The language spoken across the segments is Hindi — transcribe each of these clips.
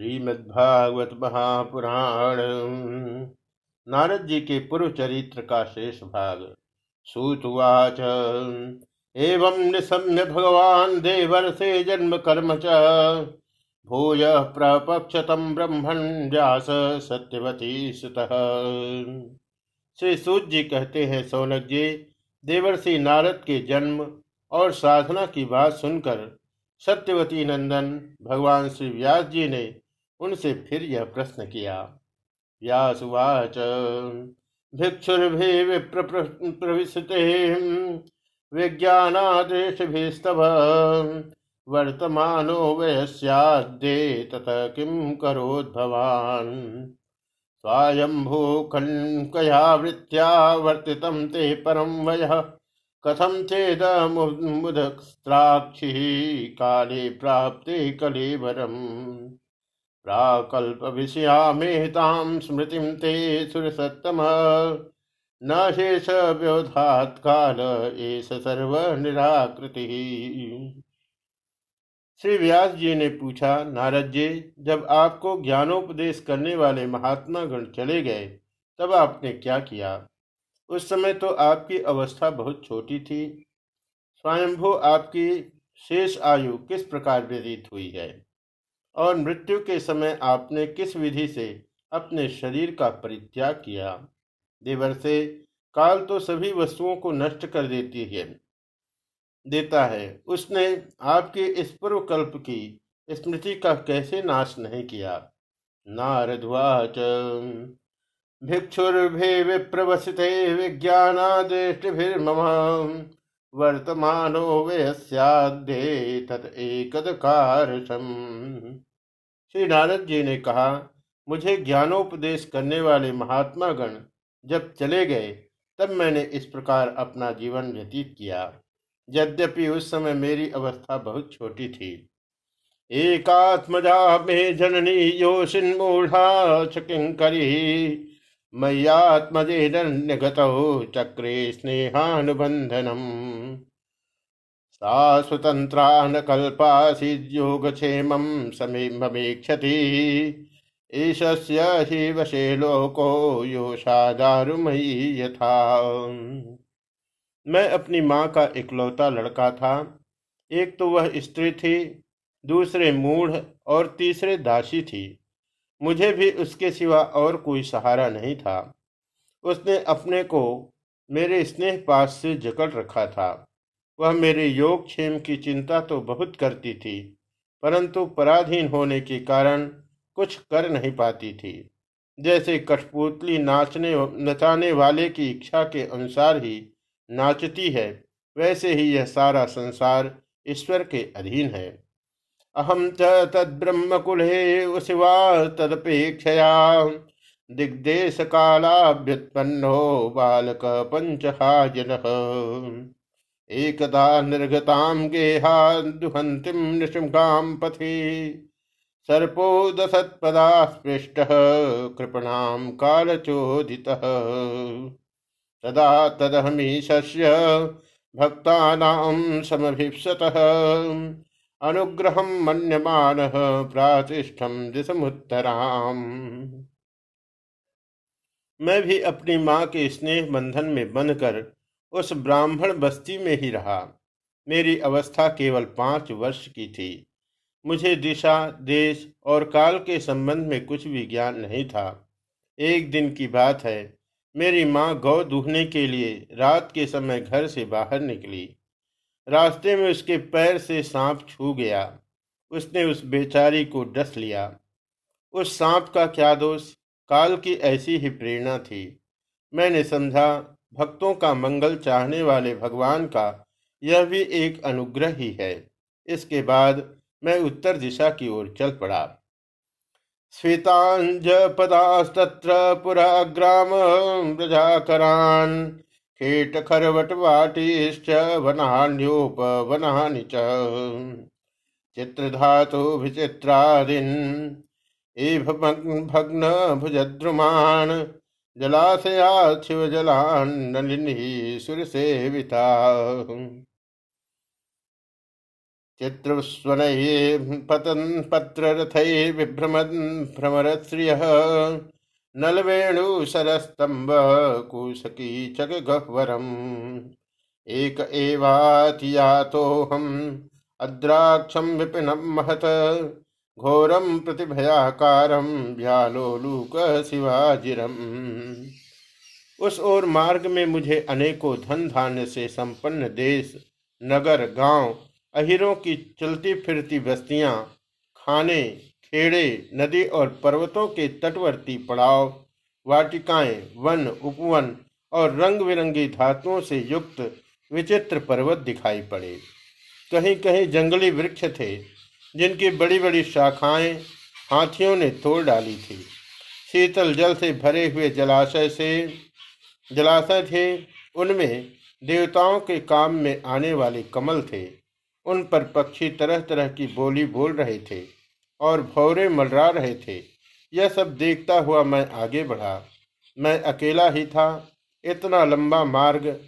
श्रीमद्भागवत महापुराण। नारद जी के पूर्व चरित्र का शेष भाग सूतुवाच। एवं निशम्य भगवान देवर्षे जन्म कर्म च। भूय प्रपक्षतम ब्रह्मण व्यास सत्यवती सुत। श्री सूत जी कहते हैं, सौनक जी, देवर्षि नारद के जन्म और साधना की बात सुनकर सत्यवती नंदन, भगवान श्री व्यास जी ने उनसे फिर यह प्रश्न किया, व्यासुवाच, भिक्षुर्भि विप्र प्रविशते, विज्ञानादेशभिस्तव, वर्तमानो वयस्याद्ये तत किं करोद् भवान् स्वायम्भू कया वृत्त्या वर्तितं ते परं वयः, कथं चेदमुदस्त्राक्षिः काले प्राप्ते कलेवरम्? प्राकल्पविषयामेतां स्मृतिं ते सुरसत्तमः। न शेष व्यवधात काल एस सर्व निराकृति श्री व्यास जी ने पूछा, नारद जी, जब आपको ज्ञानोपदेश करने वाले महात्मा गण चले गए, तब आपने क्या किया? उस समय तो आपकी अवस्था बहुत छोटी थी। स्वयंभू आपकी शेष आयु किस प्रकार व्यतीत हुई है? और मृत्यु के समय आपने किस विधि से अपने शरीर का परित्याग किया? देवर से, काल तो सभी वस्तुओं को नष्ट कर देती है। देता है, उसने आपके इस पूर्व कल्प की स्मृति का कैसे नाश नहीं किया? नारद्वाच भिक्षुर्भे विप्रवसिते विज्ञानादृष्टिभिर्मम। वर्तमानो श्री नारद जी ने कहा, मुझे ज्ञानोपदेश करने वाले महात्मा गण जब चले गए, तब मैंने इस प्रकार अपना जीवन व्यतीत किया। यद्यपि उस समय मेरी अवस्था बहुत छोटी थी। एकात्मजा में जननी योशिन मूढ़ा चकिंकरी मय्यात्मजेरण्यगत चक्रे स्नेहानुबंधनम सा स्वतंत्रा न कल्पासीद्योगक्षेम समीक्षति ईशस्य हि वशे लोको योषा दारुमयी यथा। मैं अपनी माँ का इकलौता लड़का था। एक तो वह स्त्री थी, दूसरे मूढ़ और तीसरे दासी थी। मुझे भी उसके सिवा और कोई सहारा नहीं था। उसने अपने को मेरे स्नेह पास से जकड़ रखा था। वह मेरे योग क्षेम की चिंता तो बहुत करती थी, परंतु पराधीन होने के कारण कुछ कर नहीं पाती थी। जैसे कठपुतली नाचने नचाने वाले की इच्छा के अनुसार ही नाचती है, वैसे ही यह सारा संसार ईश्वर के अधीन है। अहम च तद्ब्रह्मकुले शिवा तदपेक्षया। दिग्देश कालाभ्युत्पन्नो बालक पंचहाजन एकदा निर्गताम गेहा दुहंतिम निशुकाम पथि। सर्पो दशत्पदा स्पृष्ट कृपणाम कालचोदितः। तदा तदहमीशस्य भक्तानां समभिप्सतः। अनुग्रह मन्यमान प्रातिष्ठम दिशमुत्तराम मैं भी अपनी माँ के स्नेह बंधन में बंधकर उस ब्राह्मण बस्ती में ही रहा। मेरी अवस्था केवल पाँच वर्ष की थी। मुझे दिशा, देश और काल के संबंध में कुछ भी ज्ञान नहीं था। एक दिन की बात है, मेरी माँ गौ दूहने के लिए रात के समय घर से बाहर निकली। रास्ते में उसके पैर से सांप छू गया। उसने उस बेचारी को डस लिया। उस सांप का क्या दोष? काल की ऐसी ही प्रेरणा थी। मैंने समझा, भक्तों का मंगल चाहने वाले भगवान का यह भी एक अनुग्रह ही है। इसके बाद मैं उत्तर दिशा की ओर चल पड़ा। स्फीतांज पदास्तत्र पुरा ग्राम ब्रजाकरान कीट खरवट वाटिश्च वनान्योपवनानि च। चित्रधातुभिचित्रादिन् इव भग्न भुजद्रुमान् जलाशयात् शिवजलान्नलिनी सुरसेविता। चित्रस्वनये पतन् पत्ररथैर्विभ्रमन् भ्रमरश्रियः नलवेणुसरस्तम्भ कुशकीचकगह्वरम् एक एवातियातोऽहम् अद्राक्षं विपिनं महत, घोरं प्रतिभयाकारं व्यालोलूक शिवाजिरम। उस ओर मार्ग में मुझे अनेकों धन धान्य से संपन्न देश, नगर, गाँव, अहिरों की चलती फिरती बस्तियाँ, खाने खेड़े, नदी और पर्वतों के तटवर्ती पड़ाव, वाटिकाएँ, वन, उपवन और रंग बिरंगी धातुओं से युक्त विचित्र पर्वत दिखाई पड़े। कहीं कहीं जंगली वृक्ष थे, जिनकी बड़ी बड़ी शाखाएँ हाथियों ने तोड़ डाली थी। शीतल जल से भरे हुए जलाशय से, जलाशय थे, उनमें देवताओं के काम में आने वाले कमल थे। उन पर पक्षी तरह तरह की बोली बोल रहे थे। और भौरे मलरा रहे थे। यह सब देखता हुआ मैं आगे बढ़ा। मैं अकेला ही था। इतना लंबा मार्ग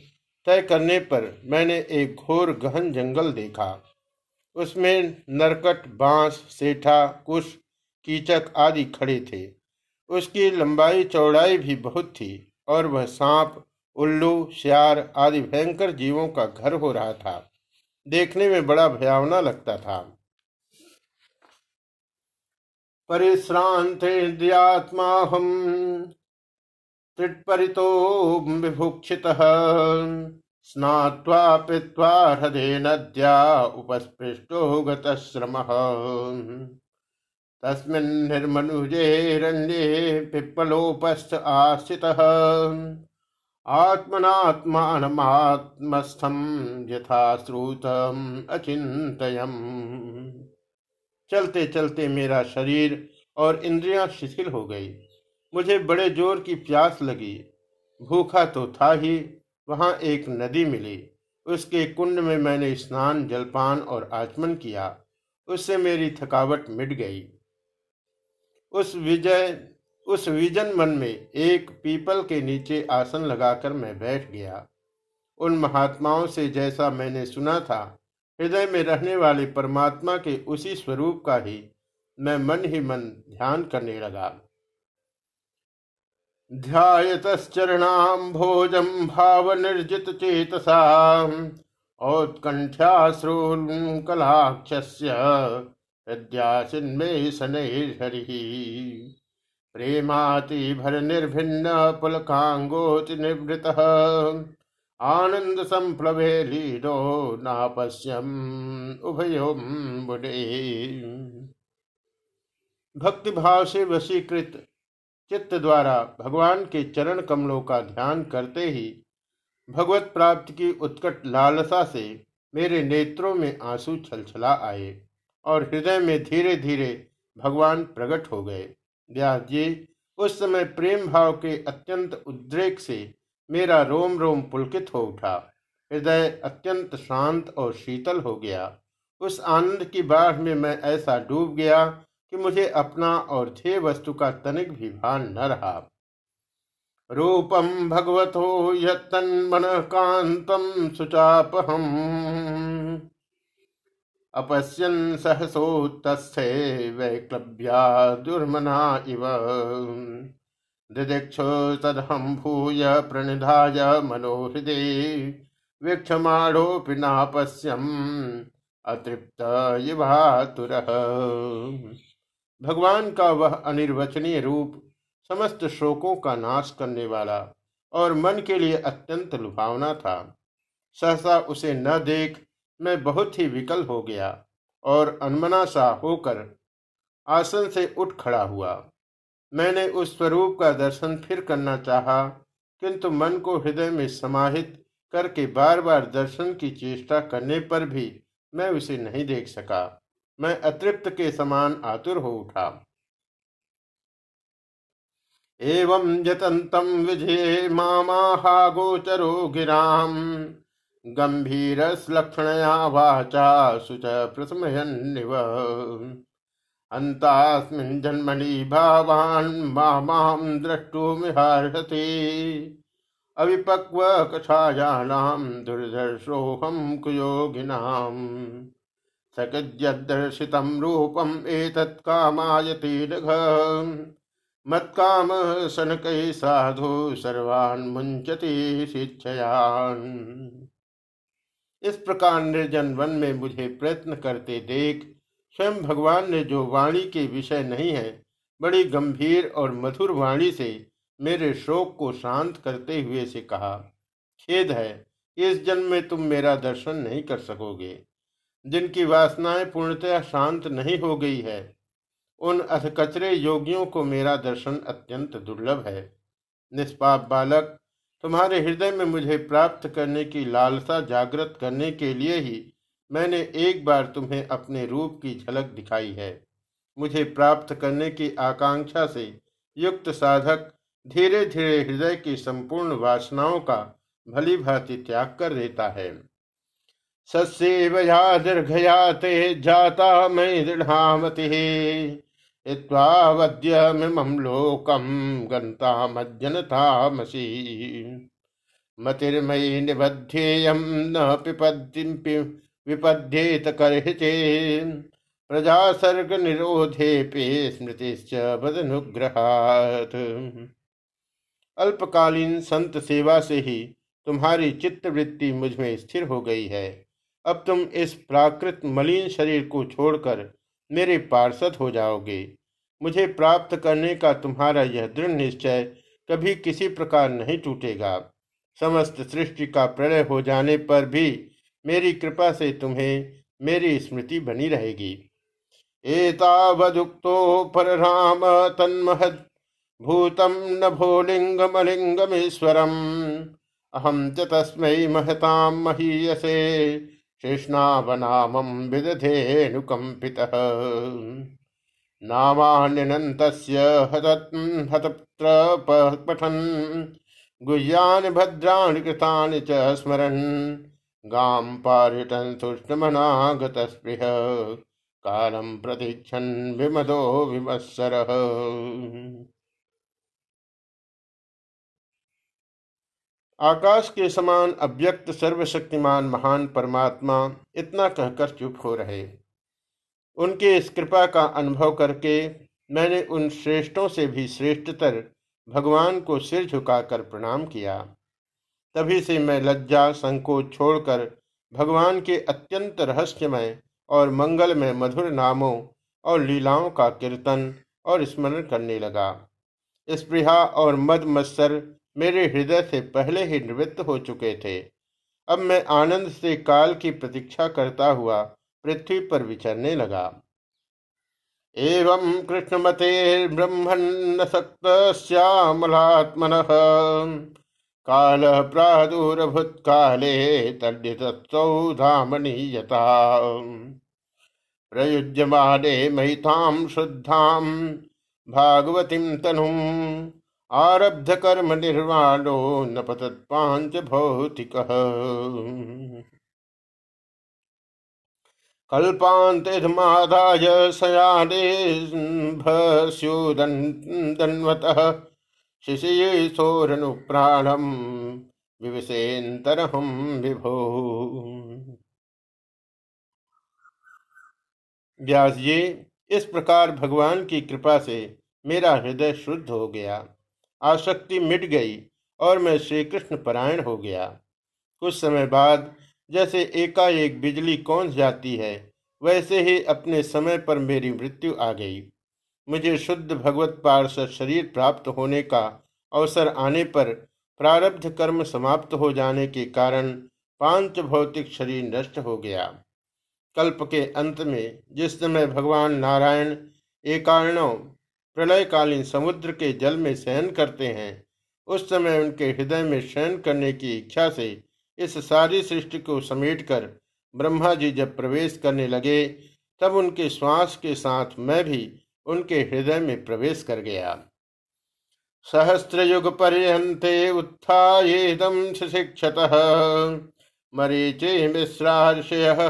तय करने पर मैंने एक घोर गहन जंगल देखा। उसमें नरकट, बाँस, सेठा, कुश, कीचक आदि खड़े थे। उसकी लंबाई चौड़ाई भी बहुत थी और वह सांप, उल्लू, श्यार आदि भयंकर जीवों का घर हो रहा था। देखने में बड़ा भयावना लगता था। परिश्रांतिद्यात्मा हम त्रिपरितो विभुक्षित। स्नात्वा पीत्वा हृदय नद्या उपस्पृष्टो गतश्रम। तस्मिन् निर्मनुजे रण्ये पिप्पलोपस्थ आस्थितः आत्मनात्मानमात्मस्थम यथाश्रुतम अचिंतयम चलते चलते मेरा शरीर और इंद्रियाँ शिथिल हो गई। मुझे बड़े ज़ोर की प्यास लगी। भूखा तो था ही, वहाँ एक नदी मिली। उसके कुंड में मैंने स्नान, जलपान और आचमन किया। उससे मेरी थकावट मिट गई। उस विजय, उस विजन मन में एक पीपल के नीचे आसन लगाकर मैं बैठ गया। उन महात्माओं से जैसा मैंने सुना था हृदय में रहने वाले परमात्मा के उसी स्वरूप का ही मैं मन ही मन ध्यान करने लगा। ध्यातश्चरणाम भोजम भाव निर्जित चेतसा औत्कंठ्याश्रुकलाक्ष हृदयासिन्मे निर्भिन्न पुलकांगोति निवृत आनंद संप्लवे लीनो नापश्यम उभयोम बुडे भक्ति भाव से वशीकृत चित्त द्वारा भगवान के चरण कमलों का ध्यान करते ही भगवत प्राप्ति की उत्कट लालसा से मेरे नेत्रों में आँसू छलछला आए और हृदय में धीरे धीरे भगवान प्रकट हो गए। व्यास जी, उस समय प्रेम भाव के अत्यंत उद्रेक से मेरा रोम रोम पुलकित हो उठा। हृदय अत्यंत शांत और शीतल हो गया। उस आनंद की बाढ़ में मैं ऐसा डूब गया कि मुझे अपना और ध्येय वस्तु का तनिक भी भान न रहा। रूपम भगवतो यन कांतम सुचापहम। अपश्यन सहसोत्थे वैक्लव्या दुर्मना इव। दिदीक्षो तदहम भूय प्रणिधाय मनोहृदे, वीक्षमाणोऽपि नापश्यम। अतृप्त युवातुर। भगवान का वह अनिर्वचनीय रूप समस्त शोकों का नाश करने वाला और मन के लिए अत्यंत लुभावना था। सहसा उसे न देख मैं बहुत ही विकल हो गया और अनमना सा होकर आसन से उठ खड़ा हुआ। मैंने उस स्वरूप का दर्शन फिर करना चाहा, किंतु मन को हृदय में समाहित करके बार बार दर्शन की चेष्टा करने पर भी मैं उसे नहीं देख सका। मैं अतृप्त के समान आतुर हो उठा। एवं यतंतम विजय मामा गोचरो गिराम गंभीरश्लक्षणया वाचा शुच प्रसमयन्निव। अन्तास्मिन् जन्मनि भावान् मामां द्रष्टुमिहार्हति अविपक्व कषायानां दुर्धर्षोऽहं कुयोगिनाम् सकद्यदर्शितं रूपम् एतत् कामायति नघ। मत्काम सनकै साधु सर्वान् मुंचति शिक्षयान। इस प्रकार निर्जन वन में मुझे प्रयत्न करते देख स्वयं भगवान ने जो वाणी के विषय नहीं है, बड़ी गंभीर और मधुर वाणी से मेरे शोक को शांत करते हुए से कहा, खेद है, इस जन्म में तुम मेरा दर्शन नहीं कर सकोगे। जिनकी वासनाएँ पूर्णतः शांत नहीं हो गई है, उन अधकचरे योगियों को मेरा दर्शन अत्यंत दुर्लभ है। निष्पाप बालक, तुम्हारे हृदय में मुझे प्राप्त करने की लालसा जागृत करने के लिए ही मैंने एक बार तुम्हें अपने रूप की झलक दिखाई है। मुझे प्राप्त करने की आकांक्षा से युक्त साधक धीरे धीरे हृदय की संपूर्ण वासनाओं का भली भांति त्याग कर देता है। सस्यवया दीर्घया ते जाता मयि दृढ़ामति हित्वावद्यमिमं लोकं गन्तामज्जनतामसि मतिर्मयि निबध्येयं न पिपद्य विपद्येत कर्हिते प्रजा सर्ग निरोधे पे बदनुग्रहात्। अल्पकालीन संत सेवा से ही तुम्हारी चित्तवृत्ति मुझमें स्थिर हो गई है। अब तुम इस प्राकृत मलिन शरीर को छोड़कर मेरे पार्षद हो जाओगे। मुझे प्राप्त करने का तुम्हारा यह दृढ़ निश्चय कभी किसी प्रकार नहीं टूटेगा। समस्त सृष्टि का प्रलय हो जाने पर भी मेरी कृपा से तुम्हें मेरी स्मृति बनी रहेगी। एतावदुक्तो पर राम तन्महद भूतम न भोलिंगमलिंगमेश्वरम अहम च तस्मै महतां महीयसे शेषनावनामं विदधेऽनुकम्पितः नामान्यनन्तस्य हतत्र पठन् गुह्यानि भद्राणि कृतानि च स्मरन्। गां पारिटन् तुष्टमनागतस्पृह। कालं प्रतीक्षन् विमदो विमत्सरः। आकाश के समान अव्यक्त, सर्वशक्तिमान, महान परमात्मा इतना कहकर चुप हो रहे। उनके इस कृपा का अनुभव करके मैंने उन श्रेष्ठों से भी श्रेष्ठतर भगवान को सिर झुकाकर प्रणाम किया। तभी से मैं लज्जा, संकोच छोड़कर भगवान के अत्यंत रहस्यमय और मंगलमय मधुर नामों और लीलाओं का कीर्तन और स्मरण करने लगा। स्पृहा और मद मत्सर मेरे हृदय से पहले ही निवृत्त हो चुके थे। अब मैं आनंद से काल की प्रतीक्षा करता हुआ पृथ्वी पर विचरने लगा। एवं कृष्णमते ब्रह्मन्न सक्त श्यामलात्मन काल प्रादुर्भूत काले तद्यतौधामनीयता प्रयुज्यमाने महितां शुद्धां भागवतीं तनुम् आरब्ध कर्म निर्वाणो न पतत्पांच भौतिक। कल्पान्तमादाय सयाने भस्योदन्वतः शिशये सोरनुप्राणम् विवसेन्तरहं विभो। व्यास जी इस प्रकार भगवान की कृपा से मेरा हृदय शुद्ध हो गया। आसक्ति मिट गई और मैं श्री कृष्ण परायण हो गया। कुछ समय बाद जैसे एकाएक बिजली कौन जाती है, वैसे ही अपने समय पर मेरी मृत्यु आ गई। मुझे शुद्ध भगवत पार्षद शरीर प्राप्त होने का अवसर आने पर प्रारब्ध कर्म समाप्त हो जाने के कारण पाँच भौतिक शरीर नष्ट हो गया। कल्प के अंत में जिस समय भगवान नारायण एकाणों प्रलयकालीन समुद्र के जल में शयन करते हैं, उस समय उनके हृदय में शयन करने की इच्छा से इस सारी सृष्टि को समेटकर ब्रह्मा जी जब प्रवेश करने लगे, तब उनके श्वास के साथ मैं भी उनके हृदय में प्रवेश कर गया। सहस्त्र युग पर्यंते उत्थाएदम शिक्षत मरीचे मिश्राशय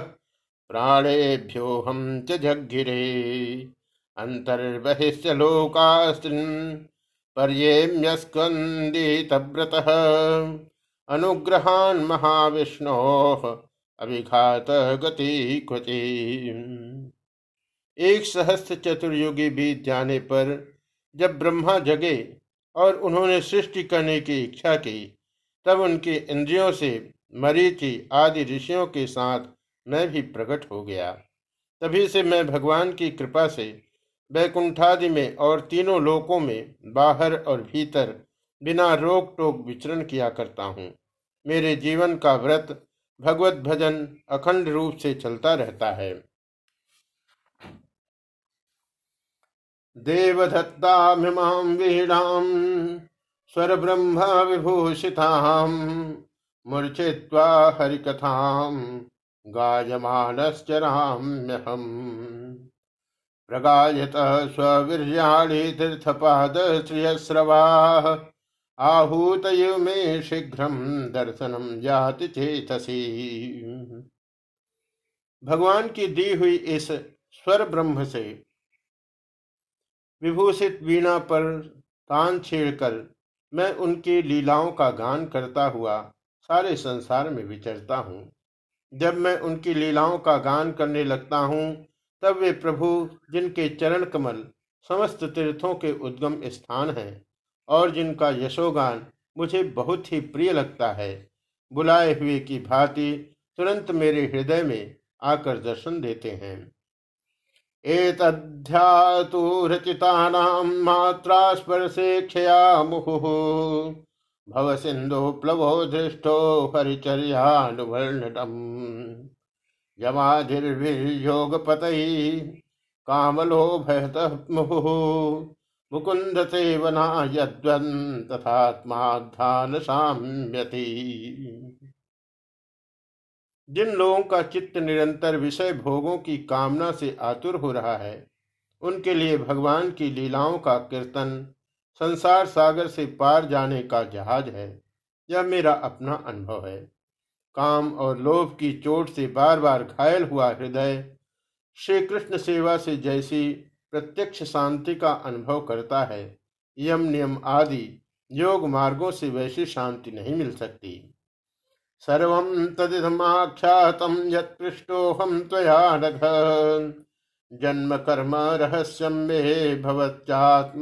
प्राणेभ्यो हम च जगिरे अंतर्बहिश्च लोकास्त्रिन् पर्येम्यस्कन्दितव्रतः। अनुग्रहान् महाविष्णोः अभिघात गति क्वचि एक सहस्त्र चतुर्युगी बीत जाने पर जब ब्रह्मा जगे और उन्होंने सृष्टि करने की इच्छा की, तब उनके इंद्रियों से मरीचि आदि ऋषियों के साथ मैं भी प्रकट हो गया। तभी से मैं भगवान की कृपा से वैकुंठादि में और तीनों लोकों में बाहर और भीतर बिना रोक टोक विचरण किया करता हूँ। मेरे जीवन का व्रत भगवत भजन अखंड रूप से चलता रहता है। देवदत्तामिमां वीणां स्वरब्रह्म विभूषितां मूर्छित्वा हरिकथां गायमानश्चराम्यहम् प्रगायतः स्ववीर्याणि तीर्थपादश्रियस्रवाः आहूतय मे शीघ्रं दर्शनम जाति चेतसी। भगवान की दी हुई इस स्वर ब्रह्म से विभूषित वीणा पर तान छेड़कर मैं उनकी लीलाओं का गान करता हुआ सारे संसार में विचरता हूँ। जब मैं उनकी लीलाओं का गान करने लगता हूँ, तब वे प्रभु, जिनके चरण कमल समस्त तीर्थों के उद्गम स्थान हैं और जिनका यशोगान मुझे बहुत ही प्रिय लगता है, बुलाए हुए की भांति तुरंत मेरे हृदय में आकर दर्शन देते हैं। एतध्यातुरचितानां मात्रा स्पर्शे क्षया मुहुः। भव सिन्धु प्लवो दृष्टो हरिचर्यानुवर्णटम् यमाधिर्भिर्योगपतैः कामलोभयतः मुहुः। मुकुन्द सेवना यद्वन् तथात्माध्यान साम्यति जिन लोगों का चित्त निरंतर विषय भोगों की कामना से आतुर हो रहा है, उनके लिए भगवान की लीलाओं का कीर्तन, संसार सागर से पार जाने का जहाज़ है, यह मेरा अपना अनुभव है। काम और लोभ की चोट से बार बार घायल हुआ हृदय श्री कृष्ण सेवा से जैसी प्रत्यक्ष शांति का अनुभव करता है। यम नियम आदि योग मार्गों से वैसी शांति नहीं मिल सकती। सर्व तदिदमाख्यातम यत्पृष्टोऽहं त्वया नघ। जन्म कर्म रहस्यम मे भवत्यात्मतोषणम।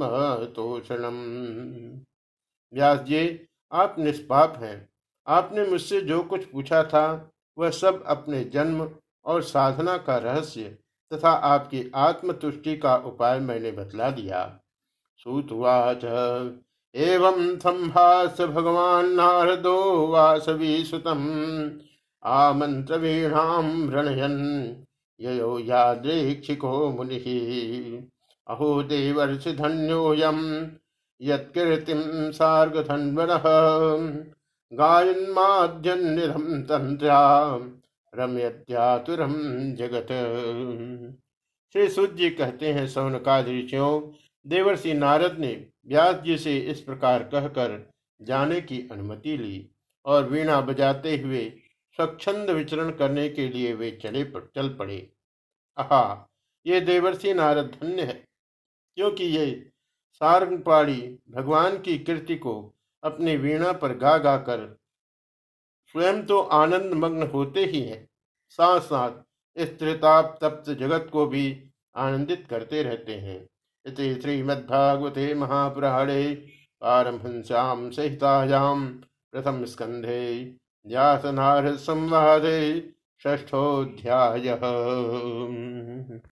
व्यास जी आप निष्पाप हैं। आपने मुझसे जो कुछ पूछा था, वह सब अपने जन्म और साधना का रहस्य तथा आपकी आत्मतुष्टि का उपाय मैंने बतला दिया। सूतवाच एवं संभास भगवान नारदो वासवी सुतम आमंत्र वीणाम रणयन यो यादृक्षिको मुनि। अहो देवर्ष धन्योयम यत्कीर्तिम सार्गधन्वन। गायन्माद्यन्निधम तंत्रा रम्यत्यातुरम जगत। श्री सूर्य कहते हैं सौनकाद ऋषियों देवर्षि नारद ने व्यास जी से इस प्रकार कहकर जाने की अनुमति ली और वीणा बजाते हुए स्वच्छंद विचरण करने के लिए वे चले पर, चल पड़े। आहा ये देवर्षि नारद धन्य है क्योंकि ये सारंगपाड़ी भगवान की कृति को अपनी वीणा पर गा गा कर स्वयं तो आनंद मग्न होते ही हैं। साथ साथ इस त्रिताप तप्त जगत को भी आनंदित करते रहते हैं। इति श्रीमद्भागवते महापुराणे पारमहंस्यां सहितायां प्रथमस्कन्धे व्यासनारसंवादे षष्ठोऽध्यायः।